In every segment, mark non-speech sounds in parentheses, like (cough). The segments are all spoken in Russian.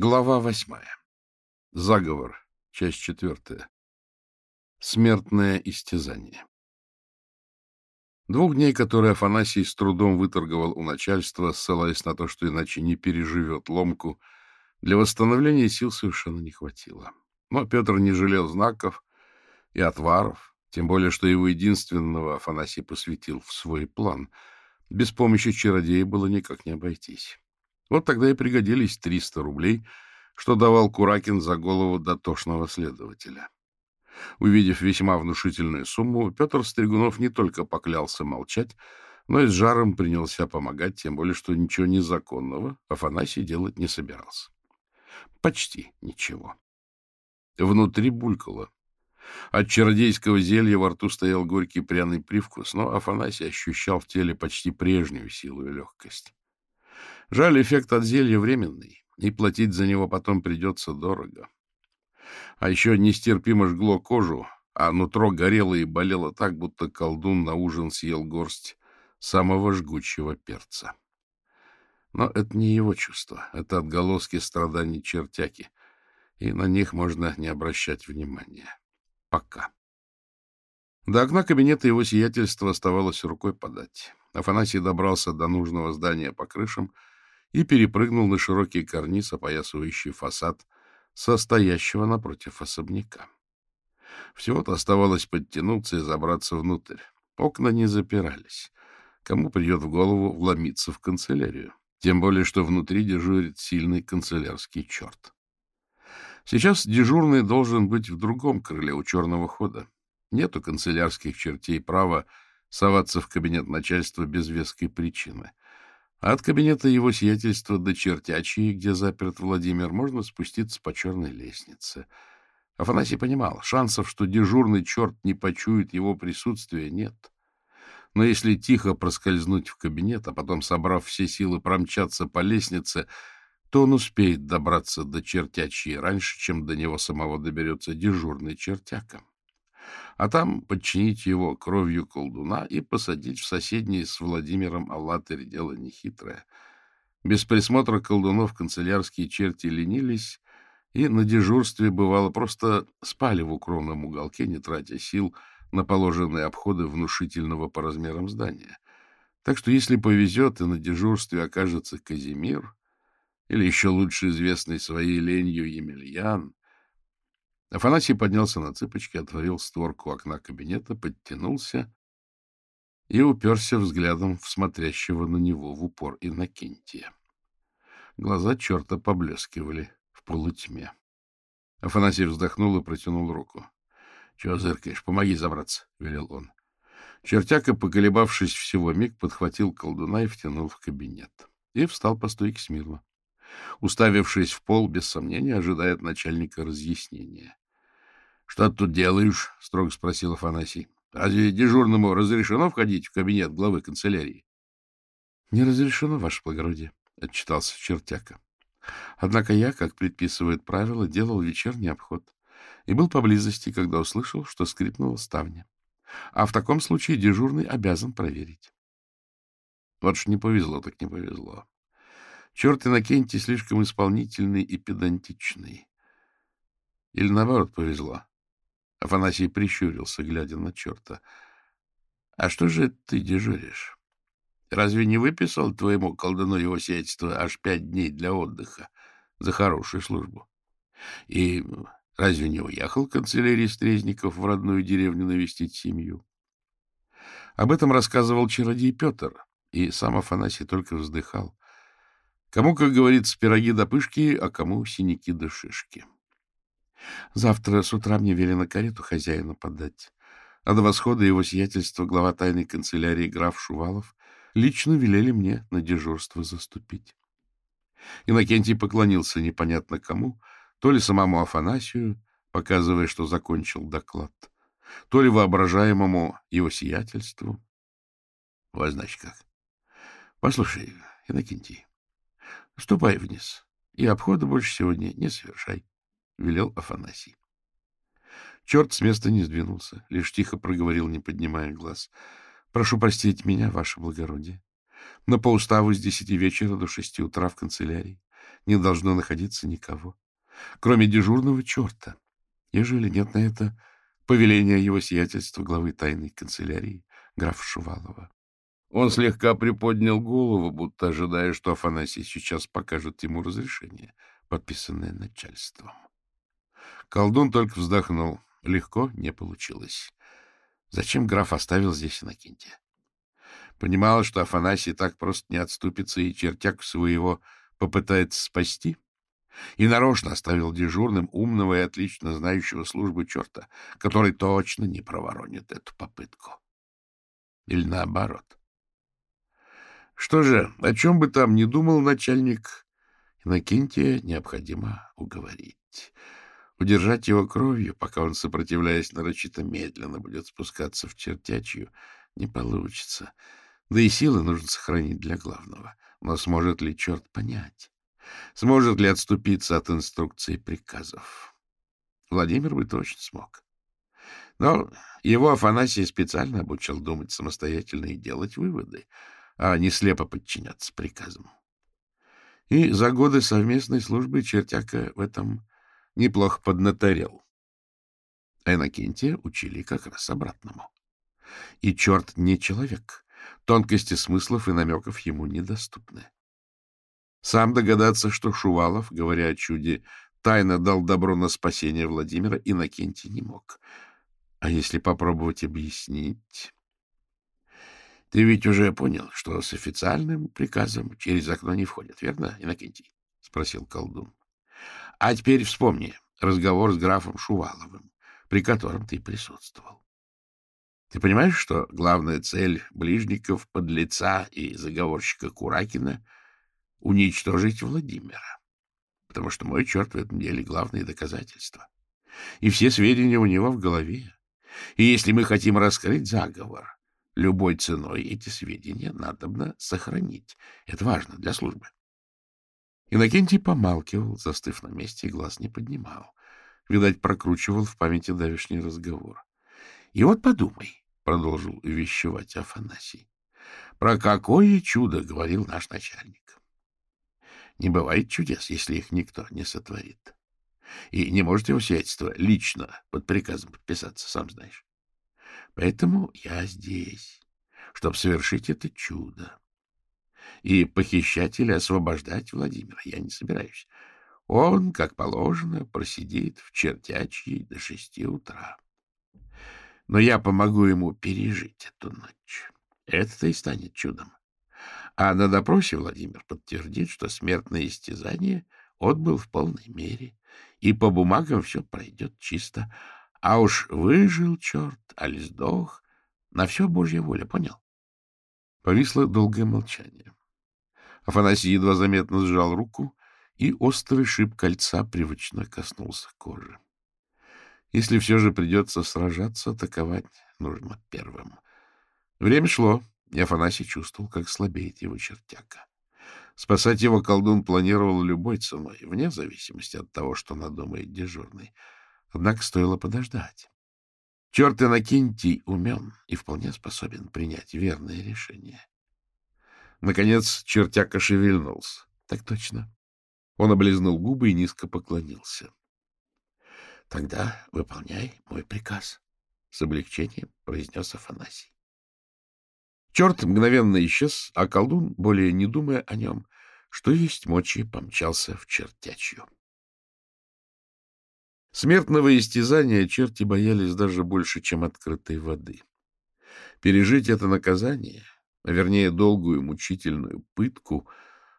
Глава восьмая. Заговор. Часть четвертая. Смертное истязание. Двух дней, которые Афанасий с трудом выторговал у начальства, ссылаясь на то, что иначе не переживет ломку, для восстановления сил совершенно не хватило. Но Петр не жалел знаков и отваров, тем более, что его единственного Афанасий посвятил в свой план. Без помощи чародея было никак не обойтись. Вот тогда и пригодились 300 рублей, что давал Куракин за голову дотошного следователя. Увидев весьма внушительную сумму, Петр Стригунов не только поклялся молчать, но и с жаром принялся помогать, тем более, что ничего незаконного Афанасий делать не собирался. Почти ничего. Внутри булькало. От чародейского зелья во рту стоял горький пряный привкус, но Афанасий ощущал в теле почти прежнюю силу и легкость. Жаль, эффект от зелья временный, и платить за него потом придется дорого. А еще нестерпимо жгло кожу, а нутро горело и болело так, будто колдун на ужин съел горсть самого жгучего перца. Но это не его чувство, это отголоски страданий чертяки, и на них можно не обращать внимания. Пока. До окна кабинета его сиятельства оставалось рукой подать. Афанасий добрался до нужного здания по крышам и перепрыгнул на широкий карниз, опоясывающий фасад, состоящего напротив особняка. Всего-то оставалось подтянуться и забраться внутрь. Окна не запирались. Кому придет в голову вломиться в канцелярию? Тем более, что внутри дежурит сильный канцелярский черт. Сейчас дежурный должен быть в другом крыле у черного хода. Нету канцелярских чертей права соваться в кабинет начальства без веской причины — от кабинета его сиятельства до чертячьей, где заперт Владимир, можно спуститься по черной лестнице. Афанасий понимал, шансов, что дежурный черт не почует его присутствия, нет. Но если тихо проскользнуть в кабинет, а потом, собрав все силы, промчаться по лестнице, то он успеет добраться до чертячьей раньше, чем до него самого доберется дежурный чертяка а там подчинить его кровью колдуна и посадить в соседний с Владимиром Аллатырь дело нехитрое. Без присмотра колдунов канцелярские черти ленились, и на дежурстве, бывало, просто спали в укромном уголке, не тратя сил на положенные обходы внушительного по размерам здания. Так что, если повезет, и на дежурстве окажется Казимир, или еще лучше известный своей ленью Емельян, Афанасий поднялся на цыпочки, отворил створку окна кабинета, подтянулся и уперся взглядом в смотрящего на него в упор Иннокентия. Глаза черта поблескивали в полутьме. Афанасий вздохнул и протянул руку. — Чего зыркаешь? Помоги забраться, — велел он. Чертяка, поколебавшись всего миг, подхватил колдуна и втянул в кабинет. И встал по стойке смирно уставившись в пол, без сомнения, ожидает начальника разъяснения. — Что ты тут делаешь? — строго спросил Афанасий. — Разве дежурному разрешено входить в кабинет главы канцелярии? — Не разрешено, ваше благородие, — отчитался чертяка. Однако я, как предписывает правило, делал вечерний обход и был поблизости, когда услышал, что скрипнула ставня. А в таком случае дежурный обязан проверить. Вот ж не повезло, так не повезло. Черт Иннокентий слишком исполнительный и педантичный. Или наоборот повезло. Афанасий прищурился, глядя на черта. — А что же ты дежуришь? Разве не выписал твоему колдуну его сиятельство аж пять дней для отдыха за хорошую службу? И разве не уехал канцелярий Стрезников в родную деревню навестить семью? Об этом рассказывал чародей Петр, и сам Афанасий только вздыхал. Кому, как говорится, пироги до пышки, а кому синяки до шишки. Завтра с утра мне велено карету хозяину подать. А до восхода его сиятельства глава тайной канцелярии граф Шувалов лично велели мне на дежурство заступить. Иннокентий поклонился непонятно кому, то ли самому Афанасию, показывая, что закончил доклад, то ли воображаемому его сиятельству. Вот значит как. Послушай, Иннокентий, ступай вниз и обхода больше сегодня не совершай. — велел Афанасий. Черт с места не сдвинулся, лишь тихо проговорил, не поднимая глаз. — Прошу простить меня, ваше благородие. Но по уставу с десяти вечера до шести утра в канцелярии не должно находиться никого, кроме дежурного черта, ежели нет на это повеления его сиятельства главы тайной канцелярии графа Шувалова. Он слегка приподнял голову, будто ожидая, что Афанасий сейчас покажет ему разрешение, подписанное начальством. Колдун только вздохнул. Легко не получилось. Зачем граф оставил здесь Иннокентия? Понимал, что Афанасий так просто не отступится и чертяк своего попытается спасти, и нарочно оставил дежурным умного и отлично знающего службы черта, который точно не проворонит эту попытку. Или наоборот. Что же, о чем бы там ни думал начальник, Иннокентия необходимо уговорить. Удержать его кровью, пока он, сопротивляясь нарочито медленно, будет спускаться в чертячью, не получится. Да и силы нужно сохранить для главного. Но сможет ли черт понять? Сможет ли отступиться от инструкций и приказов? Владимир бы точно смог. Но его Афанасий специально обучил думать самостоятельно и делать выводы, а не слепо подчиняться приказам. И за годы совместной службы чертяка в этом неплохо поднаторел. А Иннокентия учили как раз обратному. И черт не человек, Тонкости смыслов и намеков ему недоступны. Сам догадаться, что Шувалов, говоря о чуде, тайно дал добро на спасение Владимира, Иннокентий не мог. А если попробовать объяснить... — Ты ведь уже понял, что с официальным приказом через окно не входят, верно, Иннокентий? — спросил колдун. — А теперь вспомни разговор с графом Шуваловым, при котором ты присутствовал. Ты понимаешь, что главная цель ближников, подлеца и заговорщика Куракина — уничтожить Владимира? Потому что мой черт в этом деле главное доказательство. И все сведения у него в голове. И если мы хотим раскрыть заговор, любой ценой эти сведения надобно сохранить. Это важно для службы. Иннокентий помалкивал, застыв на месте, и глаз не поднимал. Видать, прокручивал в памяти давешний разговор. И вот подумай, — продолжил вещевать Афанасий, — про какое чудо говорил наш начальник. Не бывает чудес, если их никто не сотворит. И не может его сиятельство лично под приказом подписаться, сам знаешь. Поэтому я здесь, чтобы совершить это чудо. И похищать или освобождать Владимира я не собираюсь. Он, как положено, просидит в чертячьей до шести утра но я помогу ему пережить эту ночь. Это-то и станет чудом. А на допросе Владимир подтвердит, что смертное истязание отбыл в полной мере, и по бумагам все пройдет чисто. А уж выжил черт, аль сдох, на все Божья воля, понял? Повисло долгое молчание. Афанасий едва заметно сжал руку, и острый шип кольца привычно коснулся кожи. Если все же придется сражаться, атаковать нужно первым. Время шло, и Афанасий чувствовал, как слабеет его чертяка. Спасать его колдун планировал любой ценой, вне зависимости от того, что надумает дежурный. Однако стоило подождать. Черт Иннокентий умен и вполне способен принять верное решение. Наконец чертяка шевельнулся. Так точно. Он облизнул губы и низко поклонился. — Тогда выполняй мой приказ, — с облегчением произнес Афанасий. Черт мгновенно исчез, а колдун, более не думая о нем, что есть мочи, помчался в чертячью. Смертного истязания черти боялись даже больше, чем открытой воды. Пережить это наказание, а вернее долгую мучительную пытку,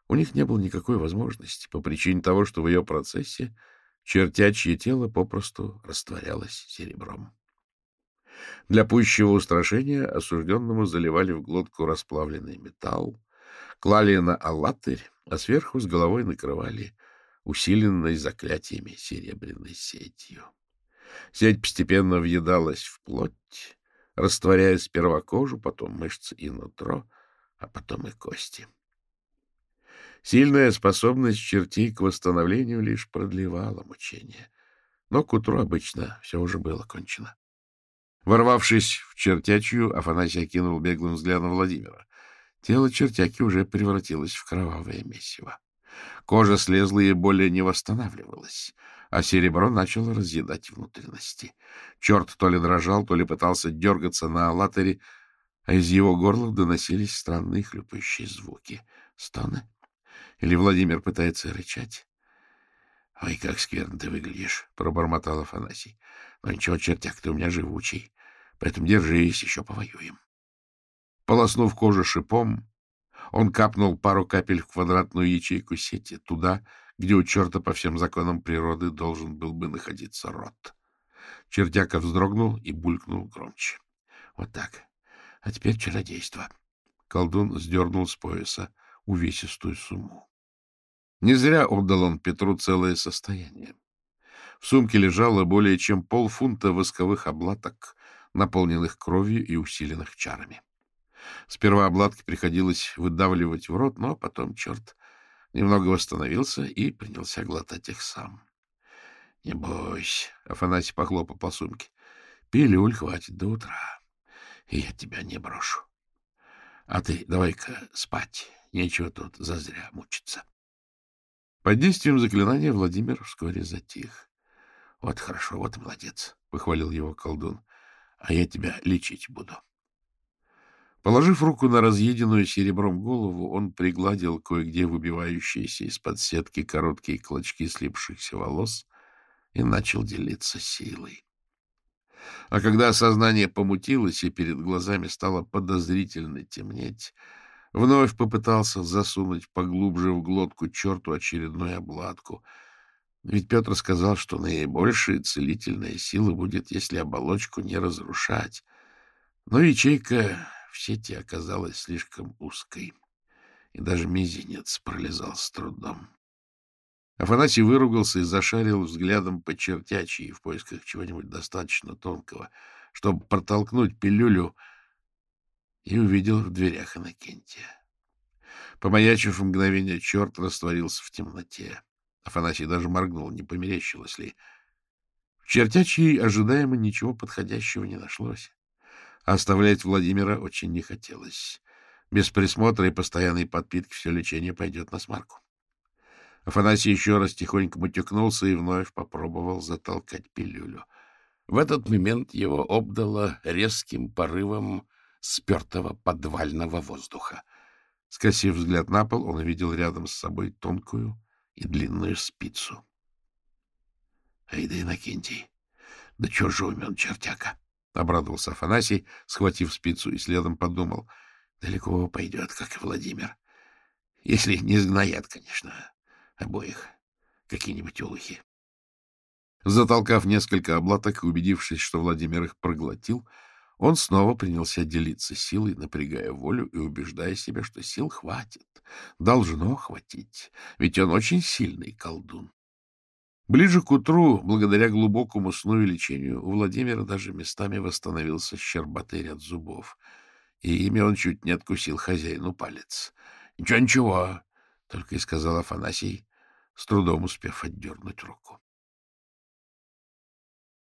у них не было никакой возможности по причине того, что в ее процессе чертячье тело попросту растворялось серебром. Для пущего устрашения осужденному заливали в глотку расплавленный металл, клали на аллатырь, а сверху с головой накрывали усиленной заклятиями серебряной сетью. Сеть постепенно въедалась в плоть, растворяя сперва кожу, потом мышцы и нутро, а потом и кости. Сильная способность чертей к восстановлению лишь продлевала мучение. Но к утру обычно все уже было кончено. Ворвавшись в чертячью, Афанасий окинул беглым взглядом Владимира. Тело чертяки уже превратилось в кровавое месиво. Кожа слезла и более не восстанавливалась, а серебро начало разъедать внутренности. Черт то ли дрожал, то ли пытался дергаться на аллаторе, а из его горла доносились странные хлюпающие звуки. Стоны? Или Владимир пытается рычать? — Ой, как скверно ты выглядишь, — пробормотал Афанасий. — Ну ничего, чертяк, ты у меня живучий, поэтому держись, еще повоюем. Полоснув кожу шипом, он капнул пару капель в квадратную ячейку сети, туда, где у черта по всем законам природы должен был бы находиться рот. Чертяка вздрогнул и булькнул громче. Вот так. А теперь чародейство. Колдун сдернул с пояса увесистую сумму. Не зря отдал он Петру целое состояние. В сумке лежало более чем полфунта восковых облаток, наполненных кровью и усиленных чарами. Сперва обладки приходилось выдавливать в рот, но потом черт немного восстановился и принялся глотать их сам. — Не бойся, — Афанасий похлопал по сумке. — Пилюль хватит до утра, и я тебя не брошу. А ты давай-ка спать, нечего тут зазря мучиться. Под действием заклинания Владимир вскоре затих. — Вот хорошо, вот молодец, — похвалил его колдун. — А я тебя лечить буду. — Положив руку на разъеденную серебром голову, он пригладил кое-где выбивающиеся из-под сетки короткие клочки слипшихся волос и начал делиться силой. А когда сознание помутилось и перед глазами стало подозрительно темнеть, вновь попытался засунуть поглубже в глотку черту очередную обладку. Ведь Петр сказал, что наибольшая целительная сила будет, если оболочку не разрушать. Но ячейка в сети оказалась слишком узкой, и даже мизинец пролезал с трудом. Афанасий выругался и зашарил взглядом по чертячьи в поисках чего-нибудь достаточно тонкого, чтобы протолкнуть пилюлю, и увидел в дверях Иннокентия. Помаячив мгновение, черт растворился в темноте. Афанасий даже моргнул, не померещилось ли. В чертячьей ожидаемо ничего подходящего не нашлось. Оставлять Владимира очень не хотелось. Без присмотра и постоянной подпитки все лечение пойдет на смарку. Афанасий еще раз тихонько мутюкнулся и вновь попробовал затолкать пилюлю. В этот момент его обдало резким порывом спертого подвального воздуха. Скосив взгляд на пол, он увидел рядом с собой тонкую и длинную спицу. — Эй да, Иннокентий, да чего же умен чертяка? — обрадовался Афанасий, схватив спицу, и следом подумал. — Далеко пойдет, как и Владимир. Если не сгноят, конечно, обоих какие-нибудь улухи. Затолкав несколько облаток и убедившись, что Владимир их проглотил, он снова принялся делиться силой, напрягая волю и убеждая себя, что сил хватит, должно хватить, ведь он очень сильный колдун. Ближе к утру, благодаря глубокому сну и лечению, у Владимира даже местами восстановился щербатый ряд зубов, и ими он чуть не откусил хозяину палец. — Ничего, ничего, — только и сказал Афанасий, с трудом успев отдернуть руку.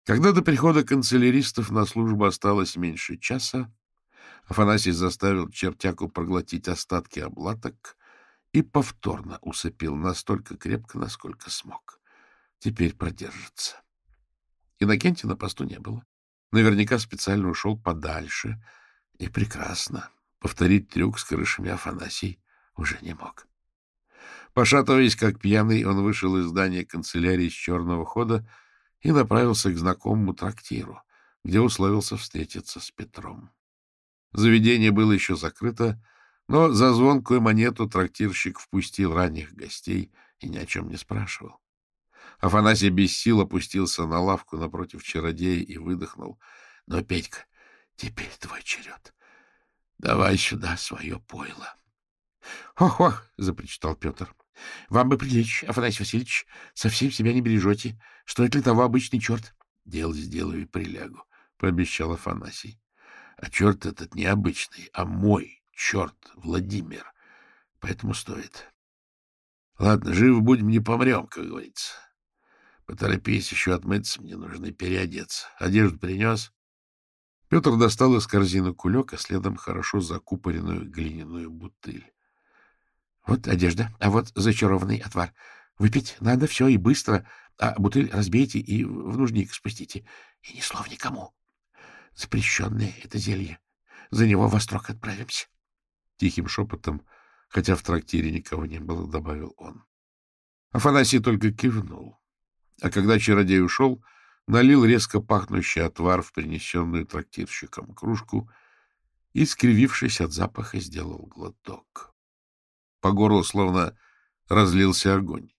Когда до прихода канцеляристов на службу осталось меньше часа, Афанасий заставил чертяку проглотить остатки облаток и повторно усыпил настолько крепко, насколько смог. Теперь продержится. Иннокентия на посту не было. Наверняка специально ушел подальше. И прекрасно. Повторить трюк с крышами Афанасий уже не мог. Пошатываясь, как пьяный, он вышел из здания канцелярии с черного хода и направился к знакомому трактиру, где условился встретиться с Петром. Заведение было еще закрыто, но за звонкую монету трактирщик впустил ранних гостей и ни о чем не спрашивал. Афанасий без сил опустился на лавку напротив чародея и выдохнул. — Но, Петька, теперь твой черед. Давай сюда свое пойло. «Ох, — Ох-ох! — запричитал Петр. — Вам бы прилечь, Афанасий Васильевич. Совсем себя не бережете. Это для того обычный черт? — Дело сделаю и прилягу, — пообещал Афанасий. — А черт этот не обычный, а мой черт Владимир. Поэтому стоит. Ладно, жив будем, не помрем, как говорится. Поторопись, еще отмыться мне нужно и переодеться. Одежду принес? Петр достал из корзины кулек, а следом хорошо закупоренную глиняную бутыль. — Вот одежда, а вот зачарованный отвар. Выпить надо все и быстро, а бутыль разбейте и в нужник спустите. И ни слов никому. Запрещенное это зелье. За него во строк отправимся. Тихим шепотом, хотя в трактире никого не было, добавил он. Афанасий только кивнул. А когда чародей ушел, налил резко пахнущий отвар в принесенную трактирщиком кружку и, скривившись от запаха, сделал глоток. По горлу словно разлился огонь.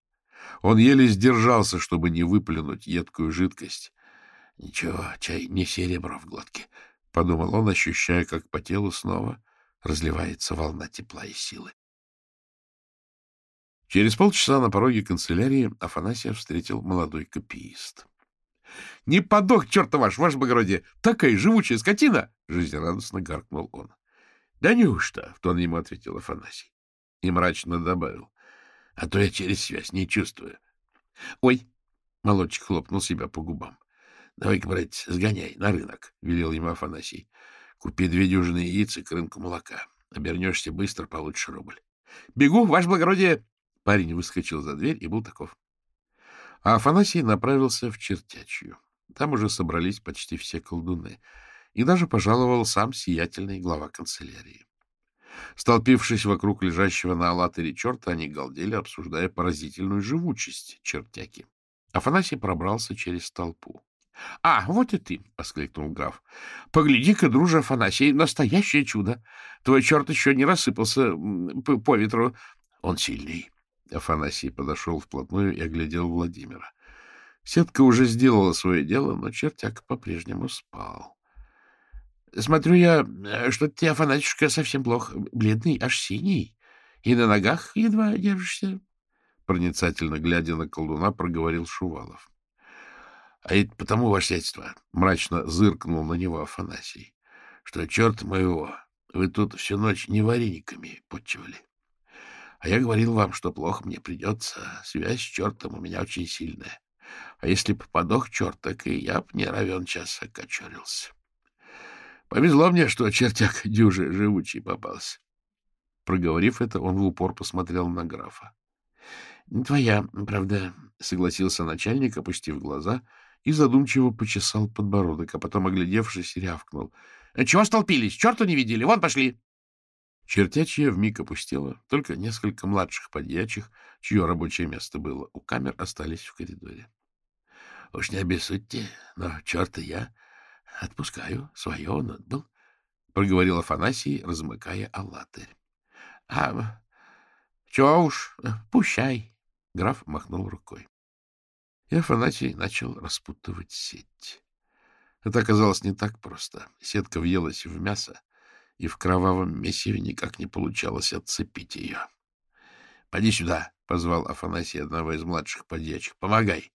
Он еле сдержался, чтобы не выплюнуть едкую жидкость. — Ничего, чай не серебро в глотке, — подумал он, ощущая, как по телу снова разливается волна тепла и силы. Через полчаса на пороге канцелярии Афанасия встретил молодой копиист. — Не подох, черта ваш, ваше благородие! Такая живучая скотина! — жизнерадостно гаркнул он. — Да неужто? — в тон ему ответил Афанасий. И мрачно добавил. — А то я через связь не чувствую. — Ой! — молодчик хлопнул себя по губам. — Давай-ка, брать, сгоняй на рынок, — велел ему Афанасий. — Купи две дюжины яиц и крынку молока. Обернешься быстро, получишь рубль. — Бегу, ваше благородие! Парень выскочил за дверь и был таков. А Афанасий направился в чертячью. Там уже собрались почти все колдуны. И даже пожаловал сам сиятельный глава канцелярии. Столпившись вокруг лежащего на аллатере черта, они галдели, обсуждая поразительную живучесть чертяки. Афанасий пробрался через толпу. — А, вот и ты! — воскликнул граф. — Погляди-ка, друже Афанасий, настоящее чудо! Твой черт еще не рассыпался по ветру. Он сильный. Афанасий подошел вплотную и оглядел Владимира. Сетка уже сделала свое дело, но чертяк по-прежнему спал. — Смотрю я, что ты, Афанасьюшка, совсем плохо. Бледный, аж синий. И на ногах едва держишься. Проницательно глядя на колдуна, проговорил Шувалов. — А это потому, ваше сядьство, — мрачно зыркнул на него Афанасий, — что, черт моего, вы тут всю ночь не варениками подчивали. А я говорил вам, что плохо мне придется. Связь с чертом у меня очень сильная. А если б подох черт, так и я б не равен час окочурился. Повезло мне, что чертяк (laughs) дюжи живучий попался. Проговорив это, он в упор посмотрел на графа. — Твоя, правда, — согласился начальник, опустив глаза, и задумчиво почесал подбородок, а потом, оглядевшись, рявкнул. — Чего столпились? Черта не видели? Вон пошли! Чертячья вмиг опустела, только несколько младших подьячих, чье рабочее место было у камер, остались в коридоре. — Уж не обессудьте, но черта я отпускаю, свое он отбыл, — проговорил Афанасий, размыкая аллатырь. — А чего уж, пущай, — граф махнул рукой. И Афанасий начал распутывать сеть. Это оказалось не так просто. Сетка въелась в мясо, и в кровавом месиве никак не получалось отцепить ее. — Поди сюда, — позвал Афанасий одного из младших подьячих. — Помогай.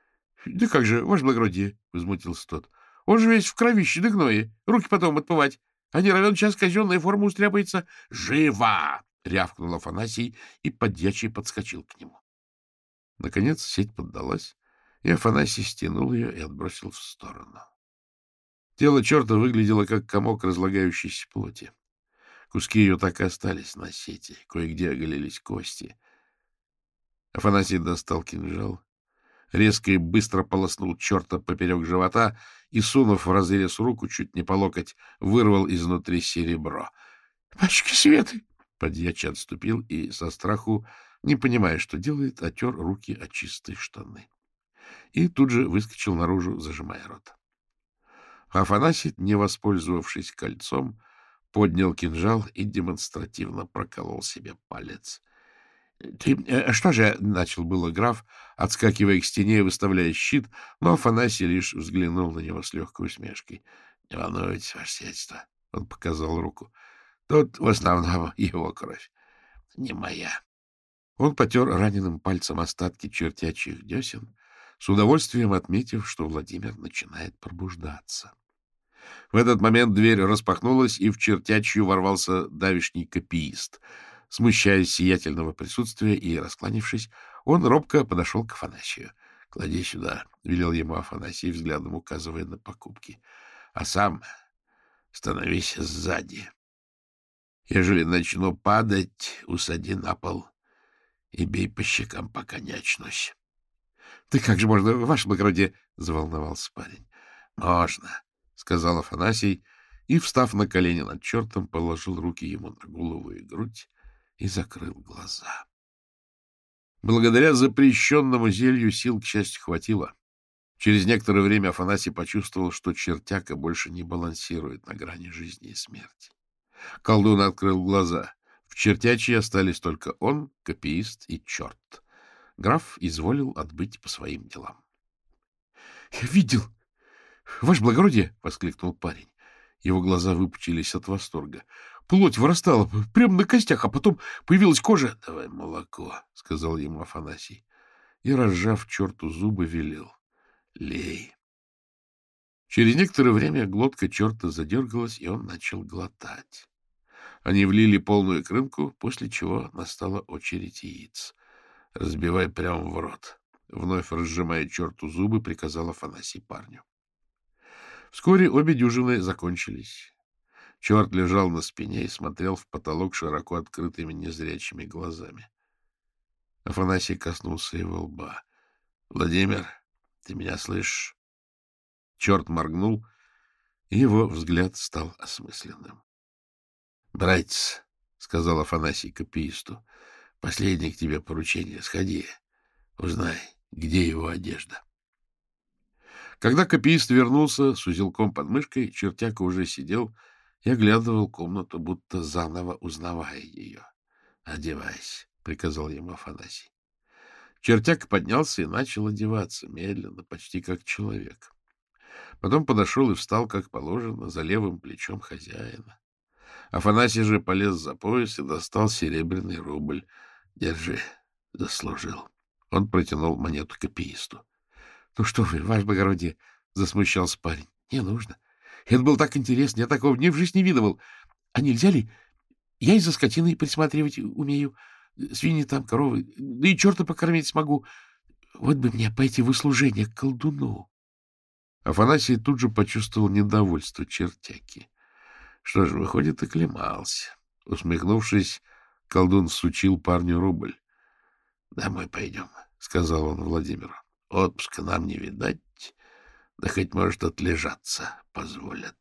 — Да как же, ваше благородие, — возмутился тот. — Он же весь в кровище да гное. Руки потом отмывать. А не равен час казенная форма устряпается. — Живо! — рявкнул Афанасий, и подьячий подскочил к нему. Наконец сеть поддалась, и Афанасий стянул ее и отбросил в сторону. Тело черта выглядело, как комок разлагающейся плоти. Куски ее так и остались на сети, кое-где оголились кости. Афанасий достал кинжал, резко и быстро полоснул черта поперек живота и, сунув в разрез руку, чуть не по локоть, вырвал изнутри серебро. — Пачки светы! Подьячий отступил и со страху, не понимая, что делает, отер руки от чистой штаны. И тут же выскочил наружу, зажимая рот. Афанасий, не воспользовавшись кольцом, поднял кинжал и демонстративно проколол себе палец. — Ты э, что же, — начал было граф, отскакивая к стене и выставляя щит, но Афанасий лишь взглянул на него с легкой усмешкой. — Не волнуйтесь, ваше сельство, — он показал руку. — Тут в основном (laughs) его кровь, не моя. Он потер раненым пальцем остатки чертячих десен, с удовольствием отметив, что Владимир начинает пробуждаться. В этот момент дверь распахнулась, и в чертячью ворвался давишний копиист. Смущаясь сиятельного присутствия и раскланившись, он робко подошел к Афанасию. — Клади сюда, — велел ему Афанасий, взглядом указывая на покупки. — А сам становись сзади. Ежели начну падать, усади на пол и бей по щекам, пока не очнусь. — Ты как же можно, ваше благородие? — заволновался парень. — Можно, — сказал Афанасий, и, встав на колени над чертом, положил руки ему на голову и грудь и закрыл глаза. Благодаря запрещенному зелью сил, к счастью, хватило. Через некоторое время Афанасий почувствовал, что чертяка больше не балансирует на грани жизни и смерти. Колдун открыл глаза. В чертячьи остались только он, копиист и черт. Граф изволил отбыть по своим делам. — Я видел! Ваше благородие! — воскликнул парень. Его глаза выпучились от восторга. Плоть вырастала прямо на костях, а потом появилась кожа. — Давай молоко, — сказал ему Афанасий. И, разжав черту зубы, велел. — Лей. Через некоторое время глотка черта задергалась, и он начал глотать. Они влили полную крынку, после чего настала очередь яиц. — Разбивай прямо в рот. Вновь разжимая черту зубы, приказал Афанасий парню. Вскоре обе дюжины закончились. Черт лежал на спине и смотрел в потолок широко открытыми незрячими глазами. Афанасий коснулся его лба. — Владимир, ты меня слышишь? Черт моргнул, и его взгляд стал осмысленным. — Братец, — сказал Афанасий копиисту, — последнее к тебе поручение. Сходи, узнай, где его одежда. Когда копиист вернулся с узелком под мышкой, чертяка уже сидел и оглядывал комнату, будто заново узнавая ее. — Одевайся, — приказал ему Афанасий. Чертяк поднялся и начал одеваться, медленно, почти как человек. Потом подошел и встал, как положено, за левым плечом хозяина. Афанасий же полез за пояс и достал серебряный рубль. — Держи, заслужил. Он протянул монету копиисту. — Ну что вы, ваше благородие, — засмущался парень. — Не нужно. Это было так интересно, я такого ни в жизни не видывал. А нельзя ли? Я и за скотиной присматривать умею. Свиньи там, коровы. Да и черта покормить смогу. Вот бы мне пойти в услужение к колдуну. Афанасий тут же почувствовал недовольство чертяки. Что ж, выходит, оклемался. Усмехнувшись, колдун сучил парню рубль. — Домой пойдем, — сказал он Владимиру. Отпуска нам не видать, да хоть, может, отлежаться позволят.